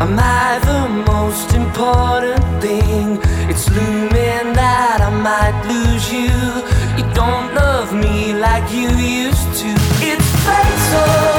Am I the most important thing? It's looming that I might lose you. You don't love me like you used to. It's fatal.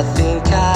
I think I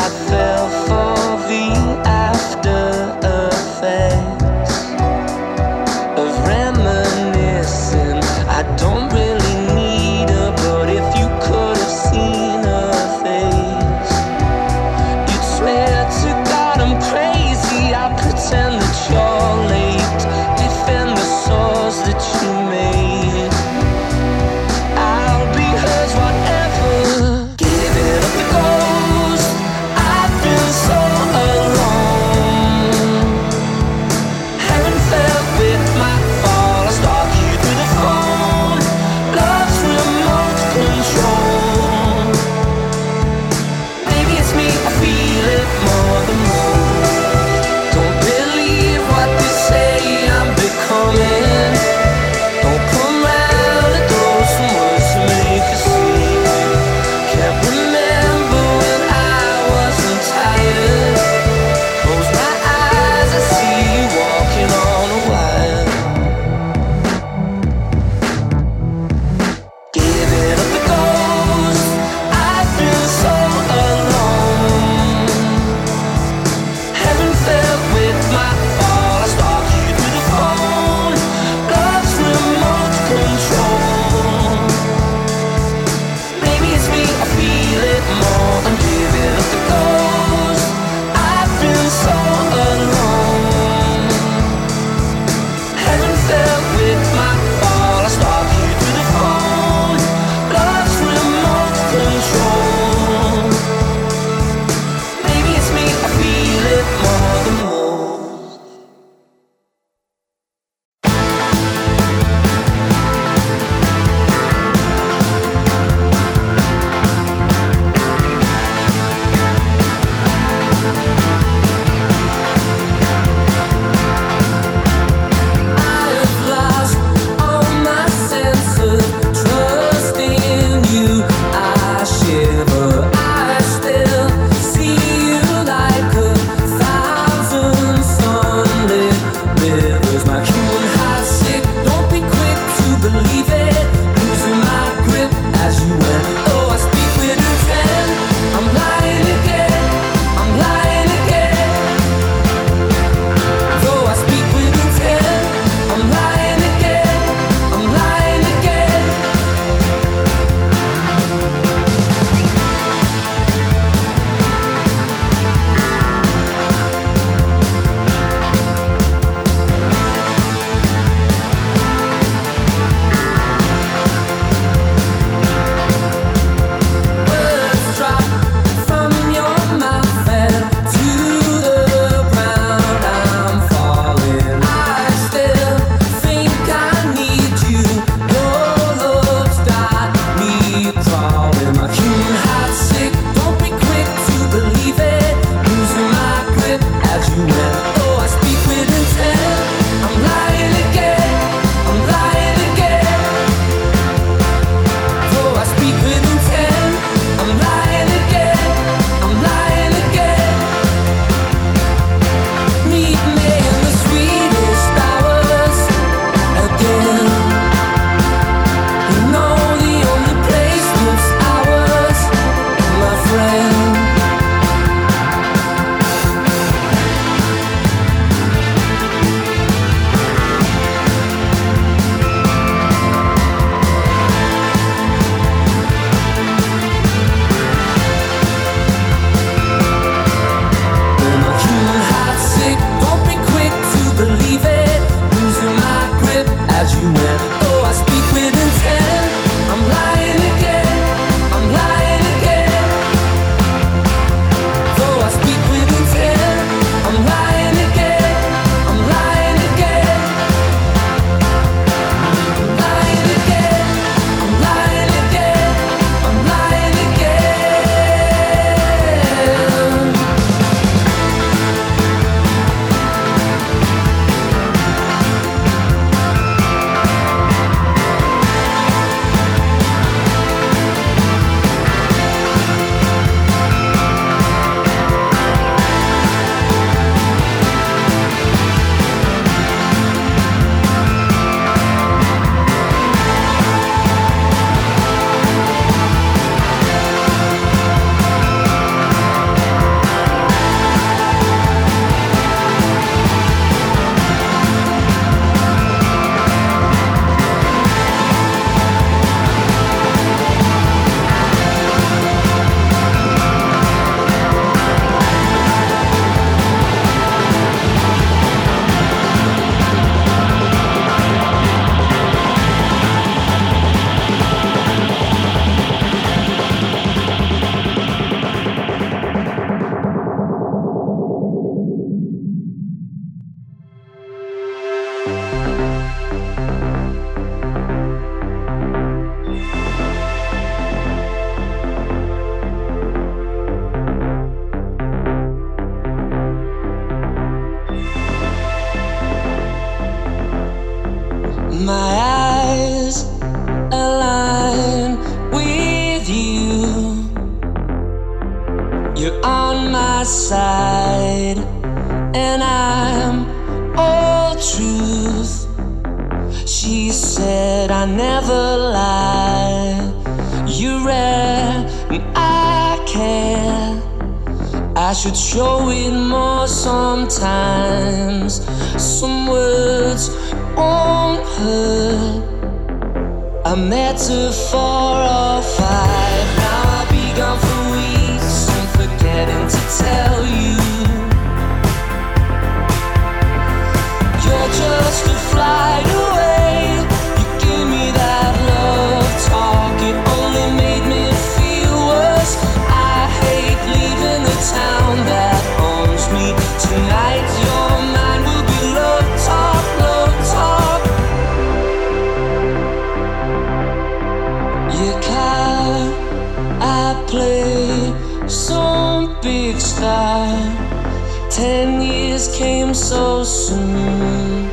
Ten years came so soon.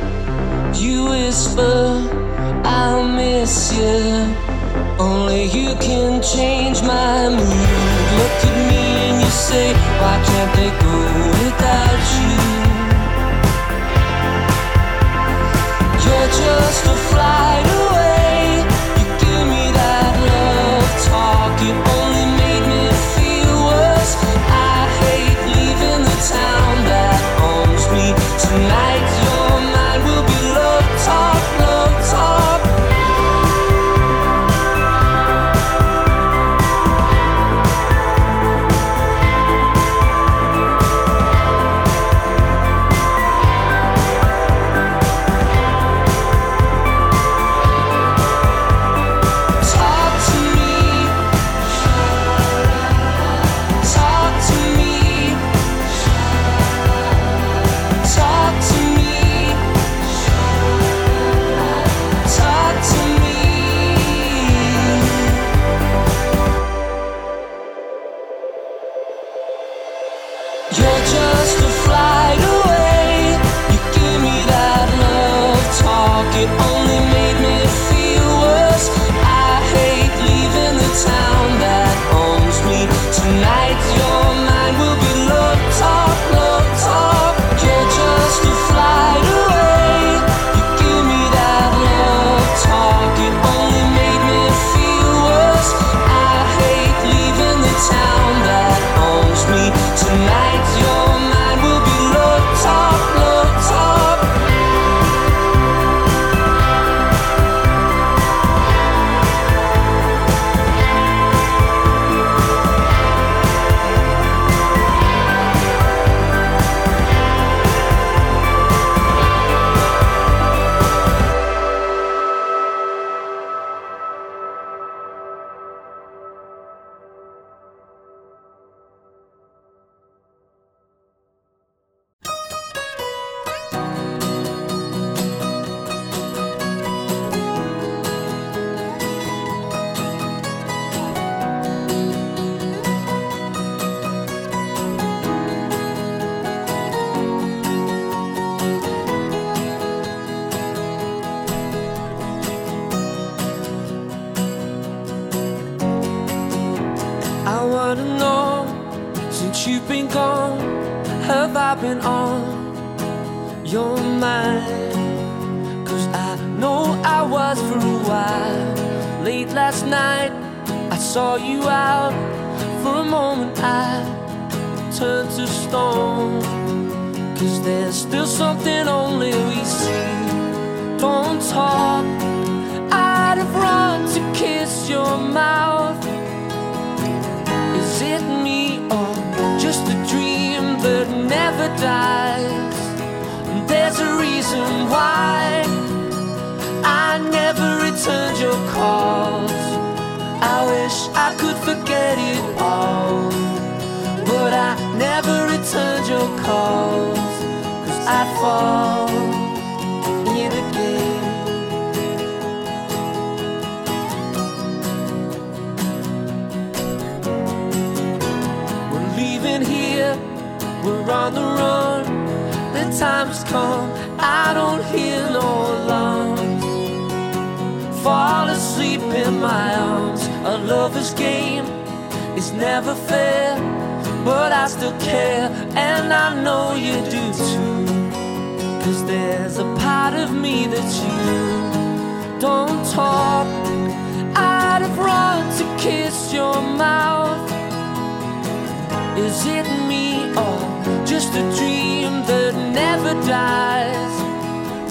You whisper, I'll miss you. Only you can change my mood. Look at me and you say, Why can't they go without you? You're just a fly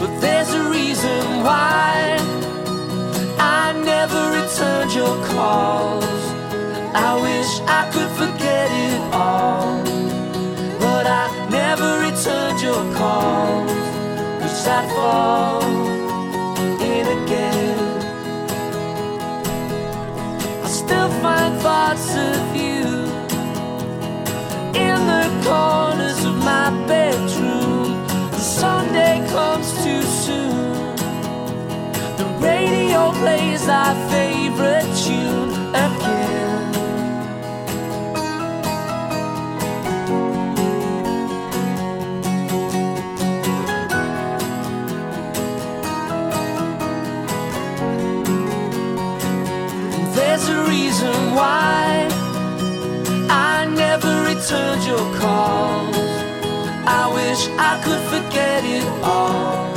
But there's plays our favorite tune again. There's a reason why I never returned your calls. I wish I could forget it all.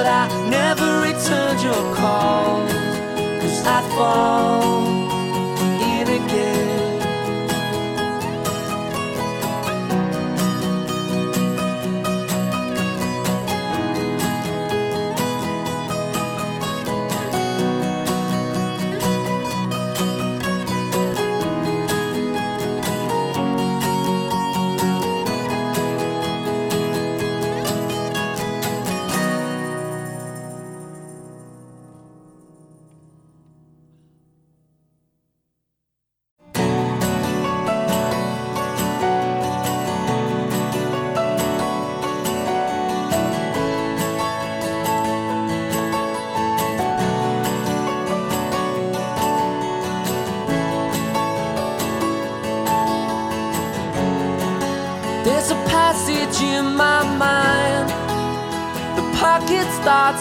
But I never returned your calls. Cause I'd fall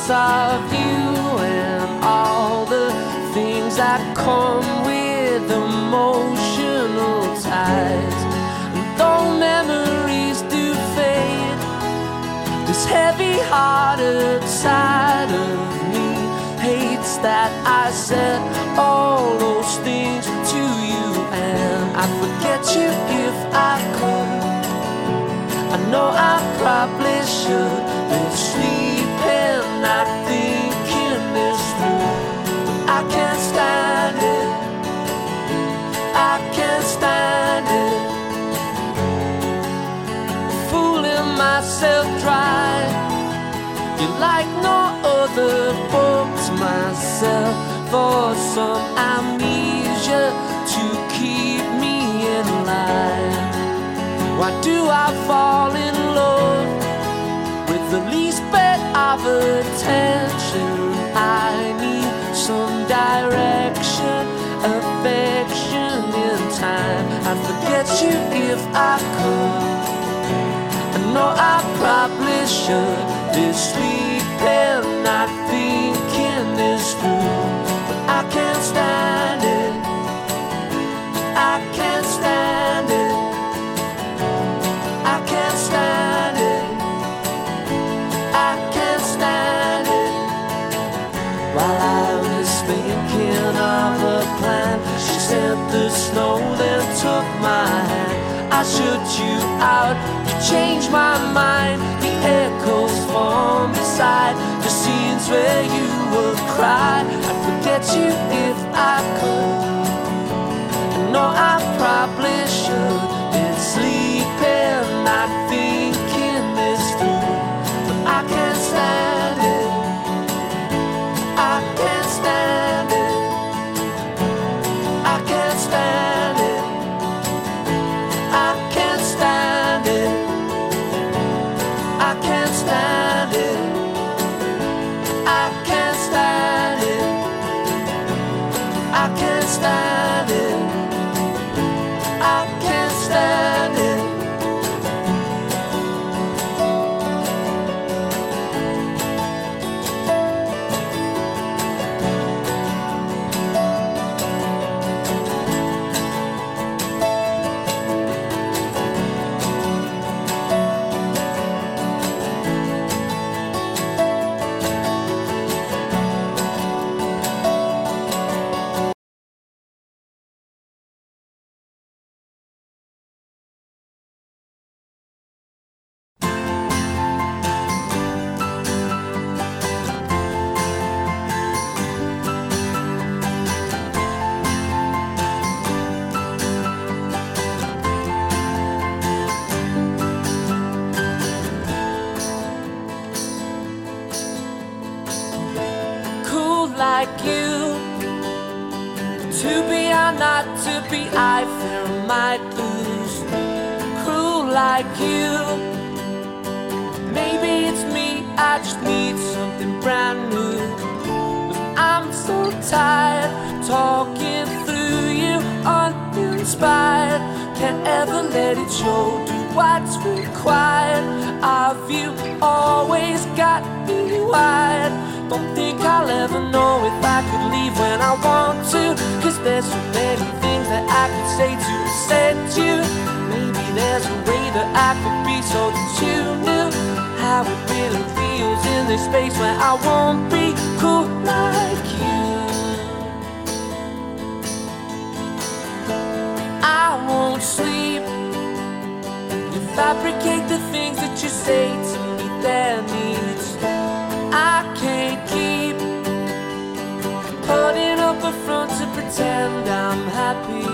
of you and all the things that come with emotional ties. And though memories do fade, this heavy-hearted side of me hates that I said all those things to you, and I'd forget you if I could. I know I probably should myself dry. You like no other books, myself, for some amnesia to keep me in line. Why do I fall in love with the least bit of attention? I need some direction, affection in time. I'd forget you if I could. I know I probably should be sleeping, not thinking this through. But I can't stand it. I can't stand it. I can't stand it. I can't stand it. While I was thinking of a plan, she sent the snow, then took my hand. I shut you out, you changed my mind. The echoes from beside the scenes where you would cry. I'd forget you if I could. I know I probably should be sleeping, not show, do what's required of you. Always got me wired. Don't think I'll ever know if I could leave when I want to. Cause there's so many things that I could say to set you. Maybe there's a way that I could be so that you knew how it really feels in this space where I won't be cool like you. I won't sleep. Fabricate the things that you say to meet their needs. I can't keep putting up a front to pretend I'm happy.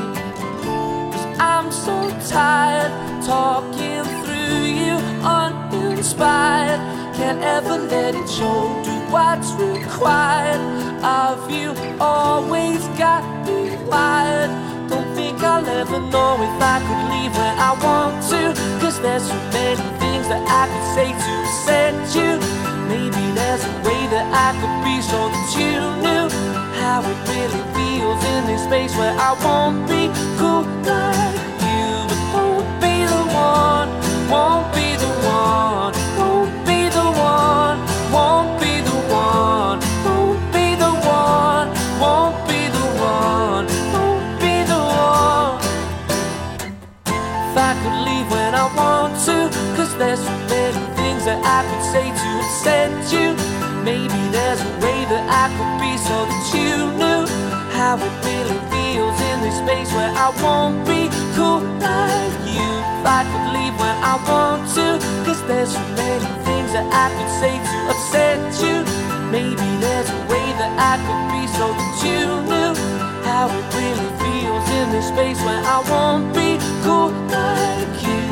I'm so tired talking through you, uninspired. Can't ever let it show, do what's required of you. Always got me wired. Don't think I'll ever know if I could leave when I want to. Cause there's so many things that I could say to set you. Maybe there's a way that I could be so that you knew how it really feels in this space where I won't be cool like upset you. Maybe there's a way that I could be so that you knew how it really feels in this space where I won't be cool like you. I could leave when I want to, cause there's so many things that I could say to upset you. Maybe there's a way that I could be so that you knew how it really feels in this space where I won't be cool like you.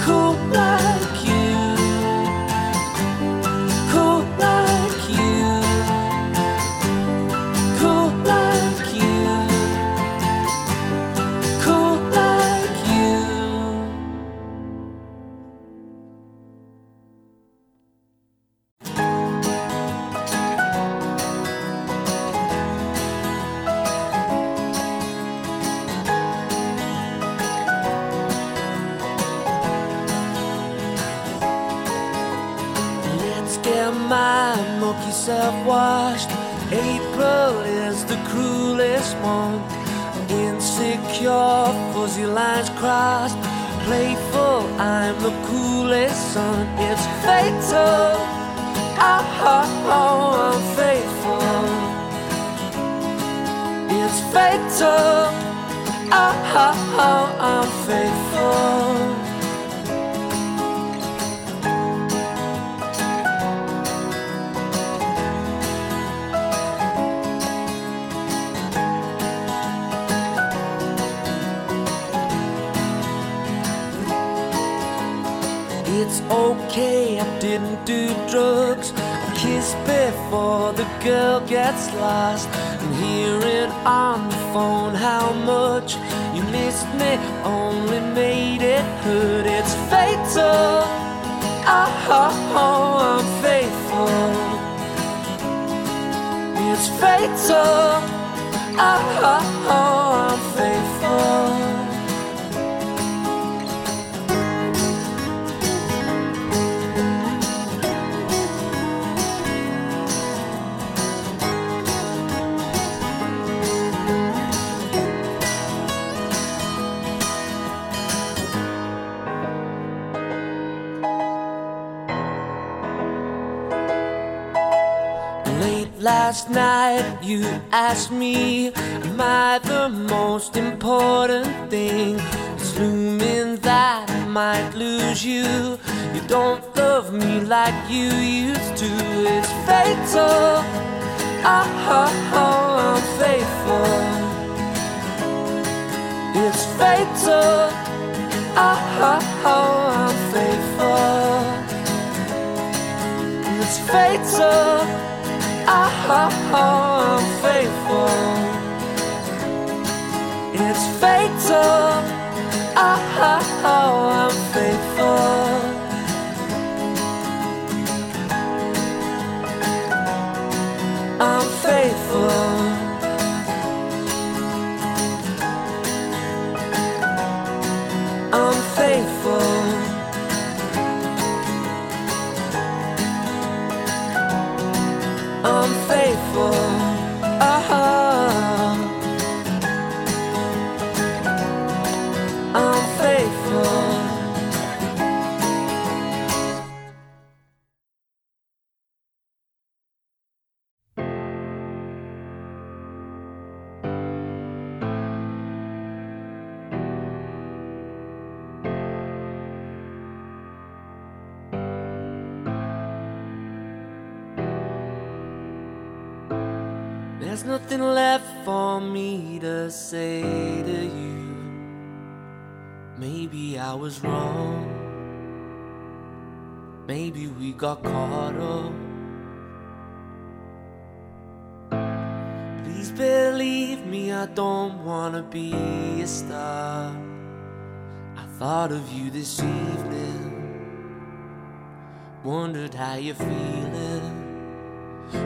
Cool like do drugs. Kiss before the girl gets lost. And hearing on the phone how much you missed me only made it hurt. It's fatal. Oh, oh, oh I'm faithful. It's fatal. Oh, oh, oh I'm faithful. Last night, you asked me, Am I the most important thing? It's looming that I might lose you. You don't love me like you used to. It's fatal. Oh, oh, oh I'm faithful. It's fatal. Oh, oh, oh I'm faithful. It's fatal. I'm faithful. It's fatal. Ah, ah, ah, I'm faithful. I'm faithful. To say to you. Maybe I was wrong. Maybe we got caught up. Please believe me, I don't wanna be a star. I thought of you this evening. Wondered how you're feeling.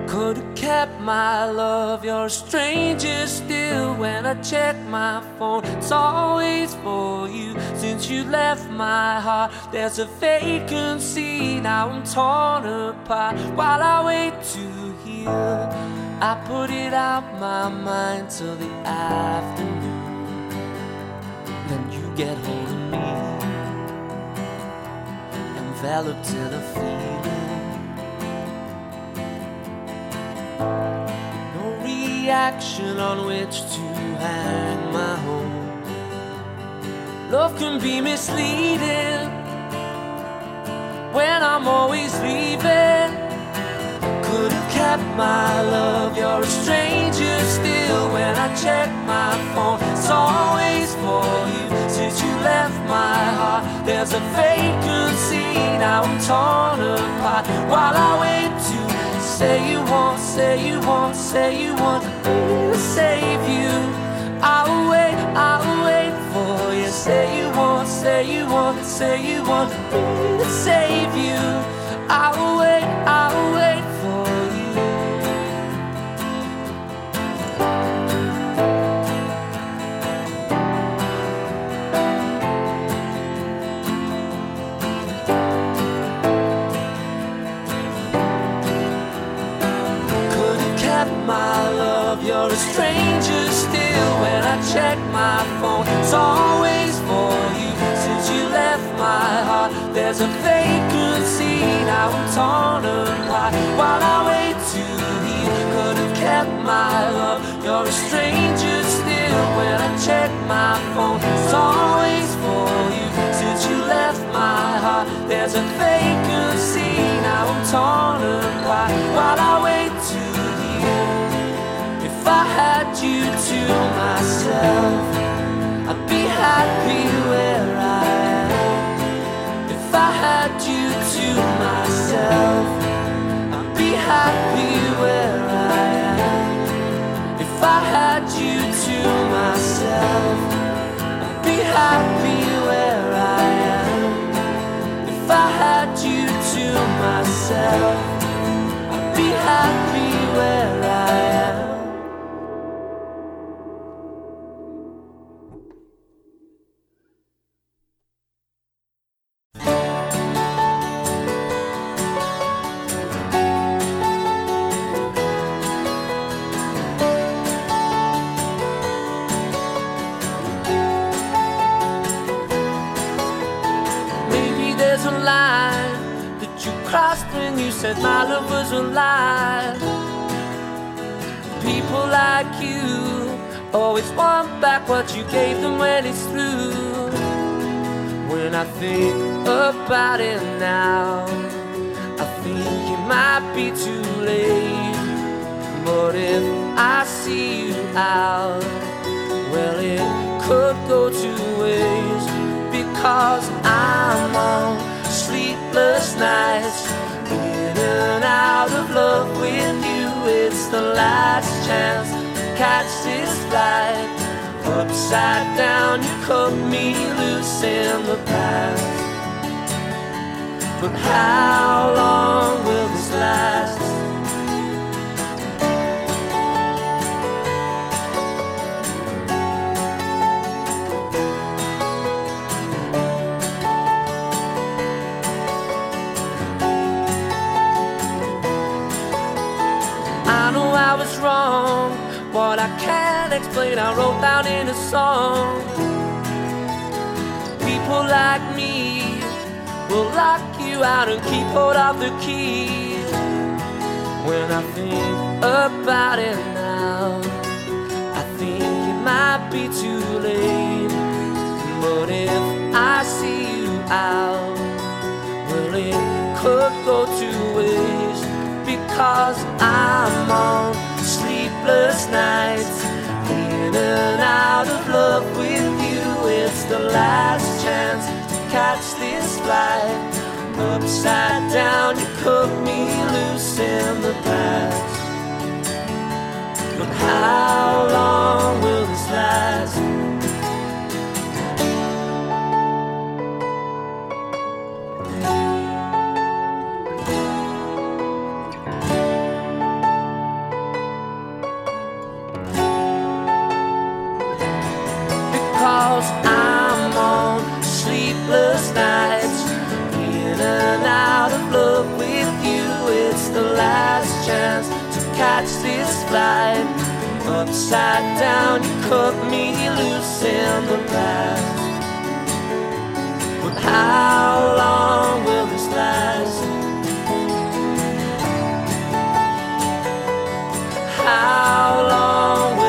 Could have kept my love, you're a stranger still. When I check my phone, it's always for you. Since you left my heart, there's a vacancy. Now I'm torn apart while I wait to heal. I put it out my mind till the afternoon. Then you get hold of me, enveloped in a feeling. No reaction on which to hang my hope. Love can be misleading when I'm always leaving. Could have kept my love, you're a stranger still. When I check my phone, it's always for you. Since you left my heart, there's a vacancy. Now I'm torn apart while I wait to say you want, say you want, say you want me to save you. I'll wait, I'll wait for you. Say you want, say you want, say you want me to save you. I'll wait, I'll you're a stranger still. When I check my phone, it's always for you. Since you left my heart, there's a vacancy. Now I'm torn apart while I wait to heal. Could have kept my love, you're a stranger still. When I check my phone, it's always for you. Since you left my heart, there's a vacancy. Now I'm torn apart while I I'd be happy where I am. If I had you to myself, I'd be happy where I am. If I had you to myself, I'd be happy where I am. If I had you to myself, I'd be happy where I am. Gave them when it's through. When I think about it now, I think it might be too late. But if I see you out, well, it could go two ways because I'm on sleepless nights. In and out of love with you, it's the last chance to catch this flight. Upside down, you cut me loose in the past. But how long will this last? Can't I wrote down in a song. People like me will lock you out and keep hold of the key. When I think about it now, I think it might be too late. But if I see you out, well, it could go two ways because I'm on sleepless nights, and out of love with you. It's the last chance to catch this flight. Upside down, you cut me loose in the past. But how long will this last? Chance to catch this flight. Upside down, you cut me loose in the past. But how long will this last? How long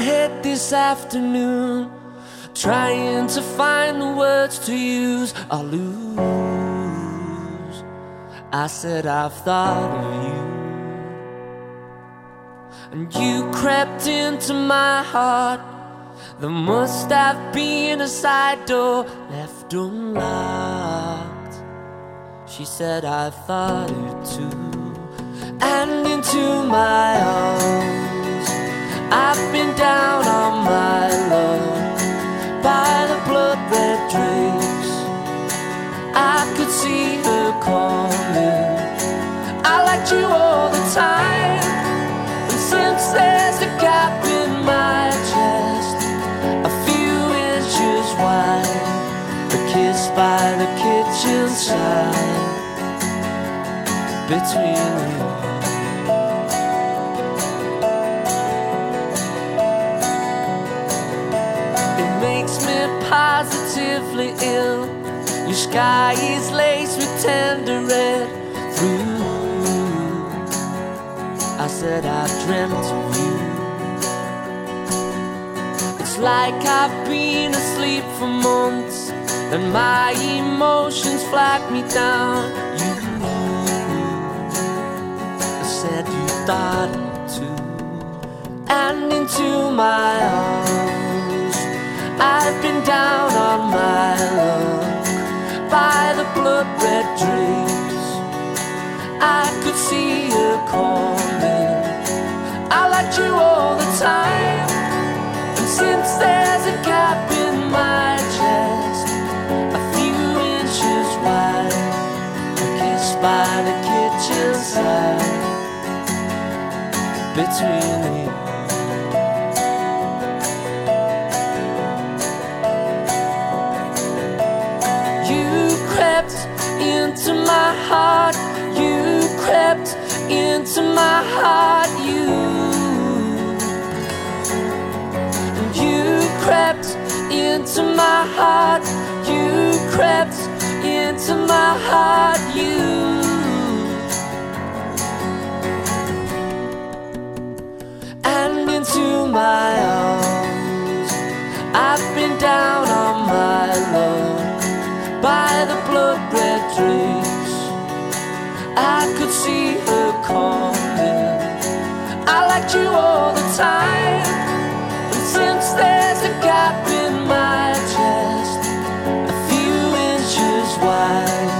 head this afternoon trying to find the words to use I lose. I said, I've thought of you. And you crept into my heart. There must have been a side door left unlocked. She said, I've thought it too. And into my arms, I've been down on my luck by the blood red drapes. I could see her calling. I liked you all the time. And since there's a gap in my chest, a few inches wide, a kiss by the kitchen side between you. Makes me positively ill. Your sky is laced with tender red through. I said I dreamt of you. It's like I've been asleep for months, and my emotions flag me down. You I said you thought too, and into my arms. I've been down on my luck by the blood red drapes. I could see you coming. I liked you all the time. And since there's a gap in my chest, a few inches wide, a kiss by the kitchen side between You into my heart, you crept into my heart, you. And you crept into my heart, you crept into my heart, you. And into my arms, I've been down. I could see her coming. I liked you all the time. And since there's a gap in my chest, a few inches wide,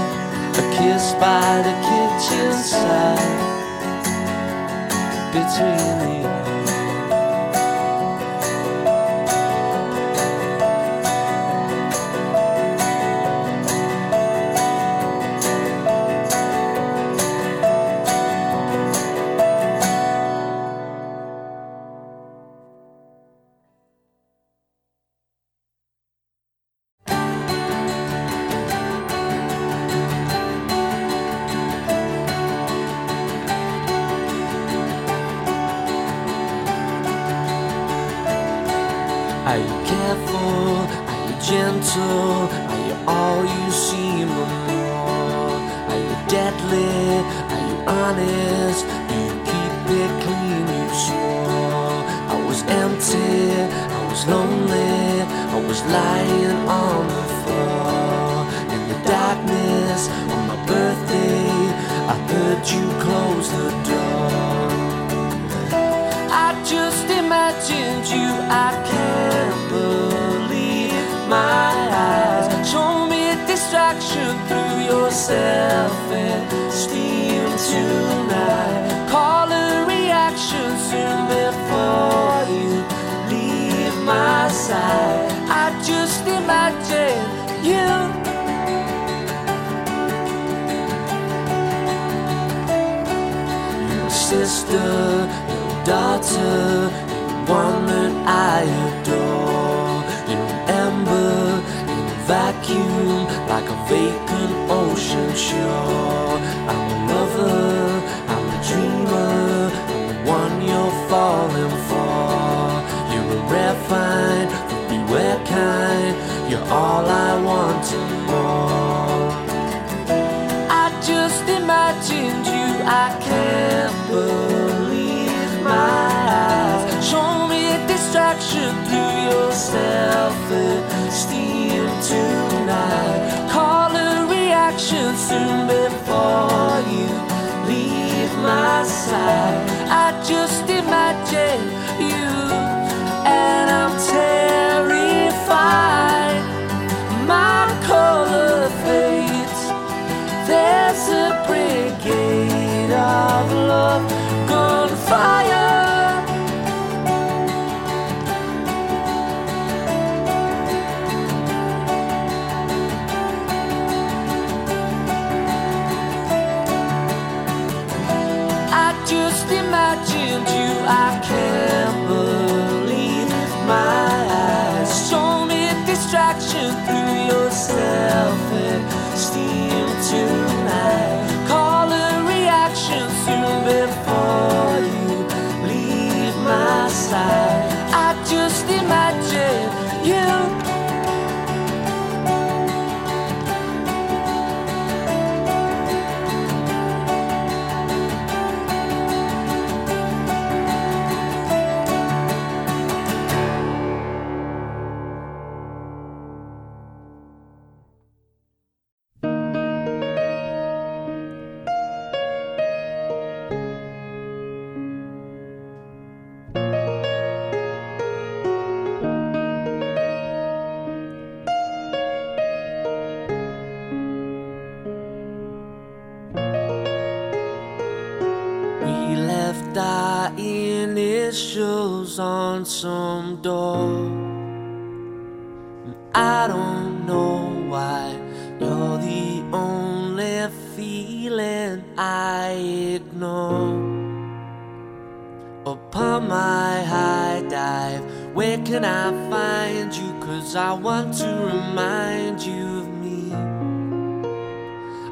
a kiss by the kitchen side between I want and more. I just imagined you. I can't believe my eyes. Show me a distraction through your self-esteem tonight. Call a reaction soon before you leave my side. I just imagine you, and I'm terrified. Love gunfire. I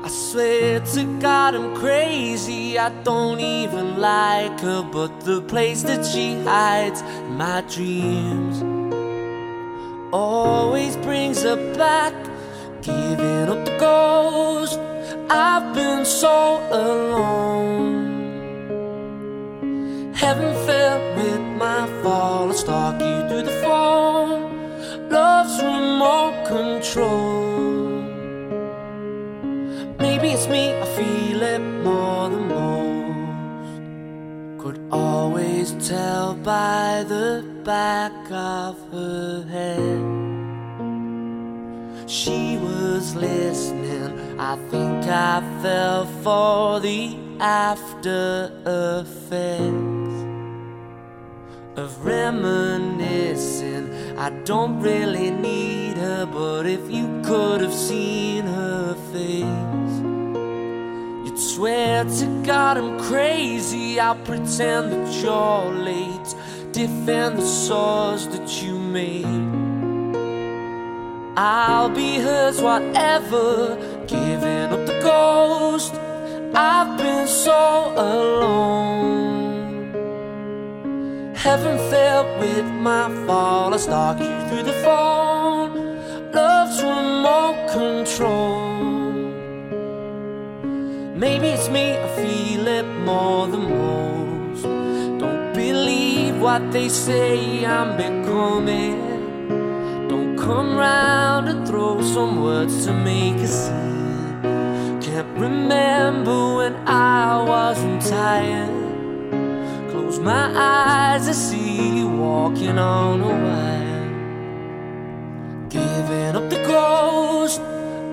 I swear to God I'm crazy. I don't even like her, but the place that she hides my dreams always brings her back. Giving up the ghost. I've been so alone. Heaven fell with my fall. I stalk you through the phone. Love's remote control. Me, I feel it more than most. Could always tell by the back of her head. She was listening, I think I fell for the after effects of reminiscing. I don't really need her, but if you could have seen her face, swear to God I'm crazy. I'll pretend that you're late, defend the sores that you made. I'll be hers, whatever, giving up the ghost. I've been so alone. Heaven fell with my fall. I stalk you through the phone. Love's remote control. Maybe it's me, I feel it more than most. Don't believe what they say I'm becoming. Don't come round and throw some words to make a scene. Can't remember when I wasn't tired. Close my eyes to see you walking on a wire. Giving up the ghost,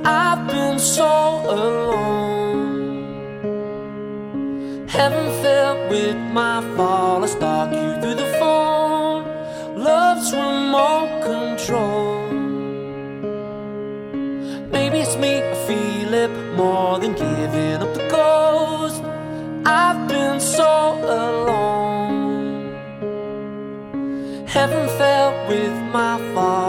I've been so alone. Heaven fell with my fall. I stalk you through the phone. Love's remote control. Maybe it's me, I feel it more than giving up the ghost. I've been so alone. Heaven fell with my fall.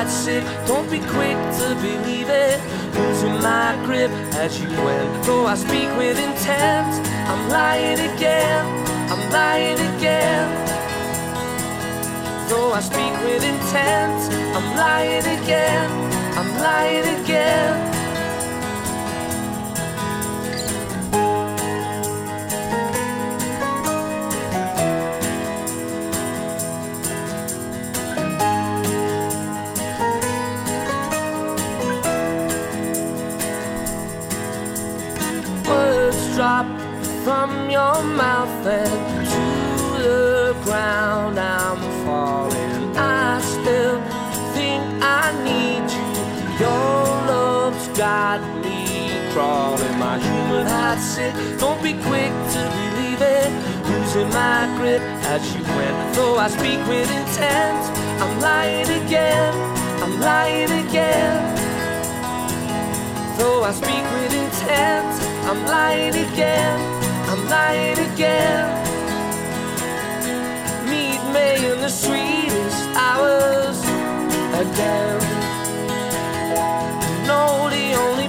Human heart's don't be quick to believe it. Losing my grip as you went, though I speak with intent. I'm lying again, I'm lying again. Though I speak with intent, I'm lying again, I'm lying again. Crawling. My human heart's sick. Don't be quick to believe it. Losing my grip as you went. Though I speak with intent, I'm lying again. I'm lying again. Though I speak with intent, I'm lying again. I'm lying again. Meet me in the sweetest hours again. No, the only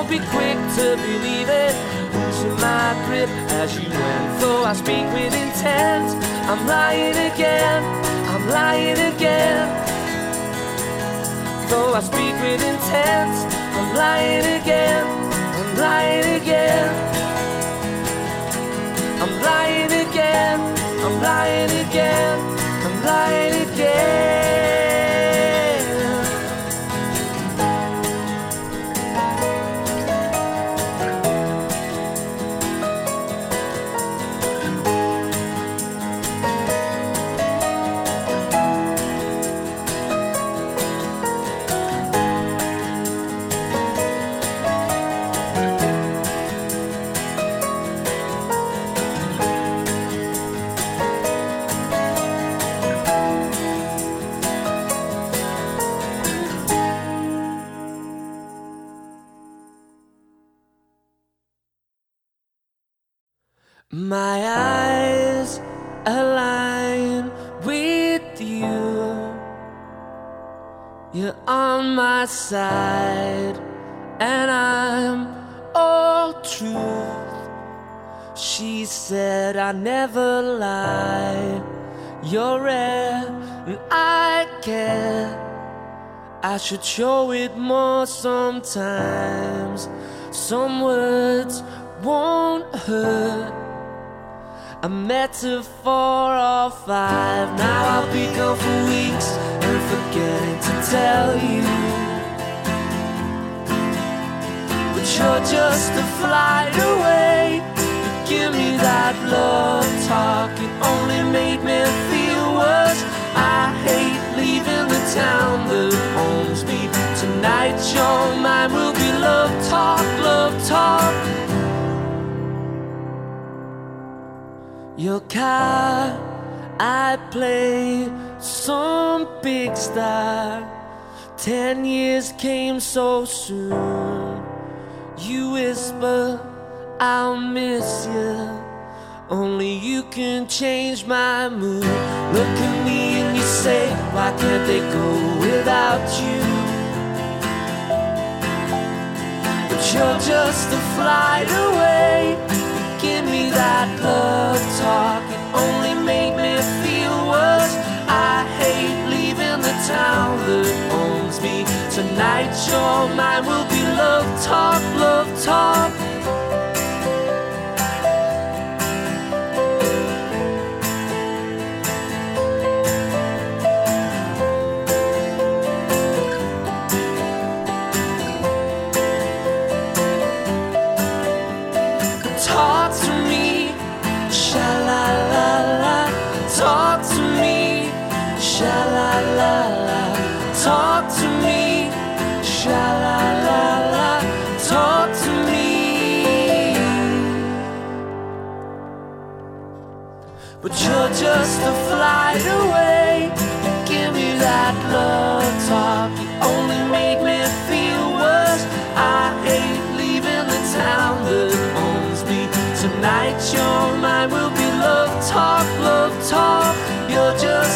don't be quick to believe it. Losing my grip as you went, though I speak with intent. I'm lying again, I'm lying again. Though I speak with intent, I'm lying again, I'm lying again. I'm lying again, I'm lying again, I'm lying again. Should show it more sometimes. Some words won't hurt. I met a metaphor or five. Now I'll be gone for weeks and forgetting to tell you. But you're just a flight away. You give me that love talk, it only made me feel worse. I hate town that owns me. Tonight, your mind will be love talk, love talk. Your car, I play some big star. Ten years came so soon. You whisper, I'll miss you. Only you can change my mood. Look at me say, Why can't they go without you? But you're just a flight away. Give me that love talk. It only made me feel worse. I hate leaving the town that owns me. Tonight, your mind will be love talk, love talk. Talk But you're just a flight away. Give me that love talk. You only make me feel worse. I hate leaving the town that owns me. Tonight your mind will be love talk, love talk. You're just